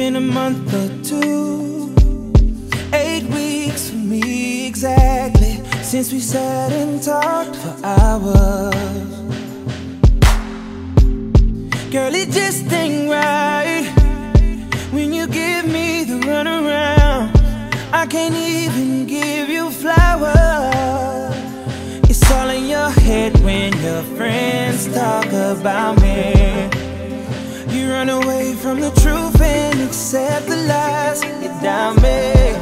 been a month or two, eight weeks for me exactly, since we sat and talked for hours. Girl, it just ain't right when you give me the runaround. I can't even give you flowers. It's all in your head when your friends talk about me. Run away from the truth and accept the lies. You down me.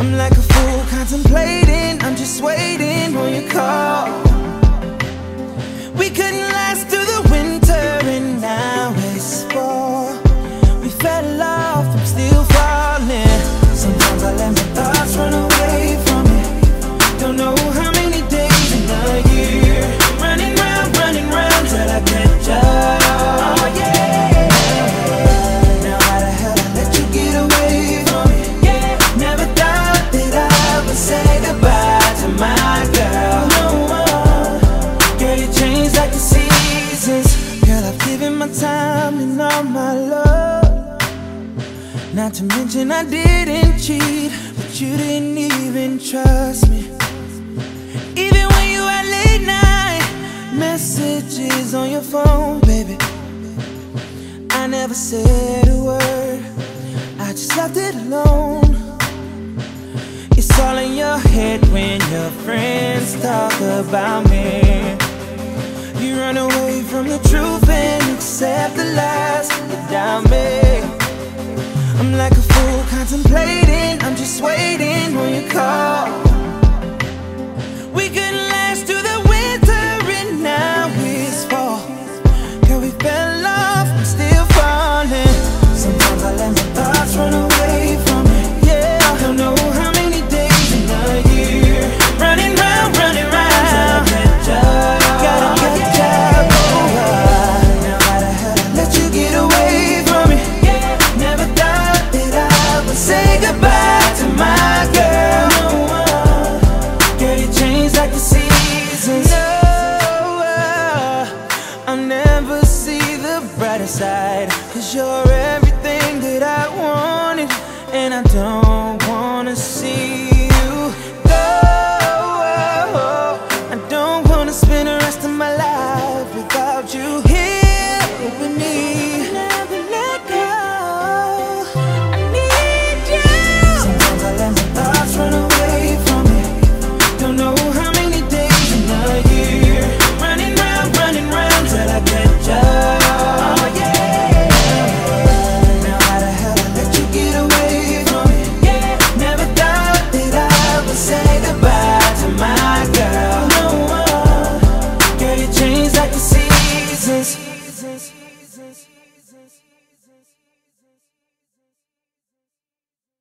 I'm like a fool contemplating. I'm just waiting on your call. We couldn't last through the winter and now it's fall. We fell off. I'm still falling. Sometimes I let my thoughts run away from me. Don't know how my time and all my love. Not to mention I didn't cheat, but you didn't even trust me. Even when you had late night messages on your phone, baby. I never said a word, I just left it alone. It's all in your head when your friends talk about me. You run away from the truth and accept the lies down me. I'm like a fool contemplating. I'm just waiting on your like the seasons. No, uh, I never see the brighter side. Cause you're everything that I wanted, and I don't. Jesus.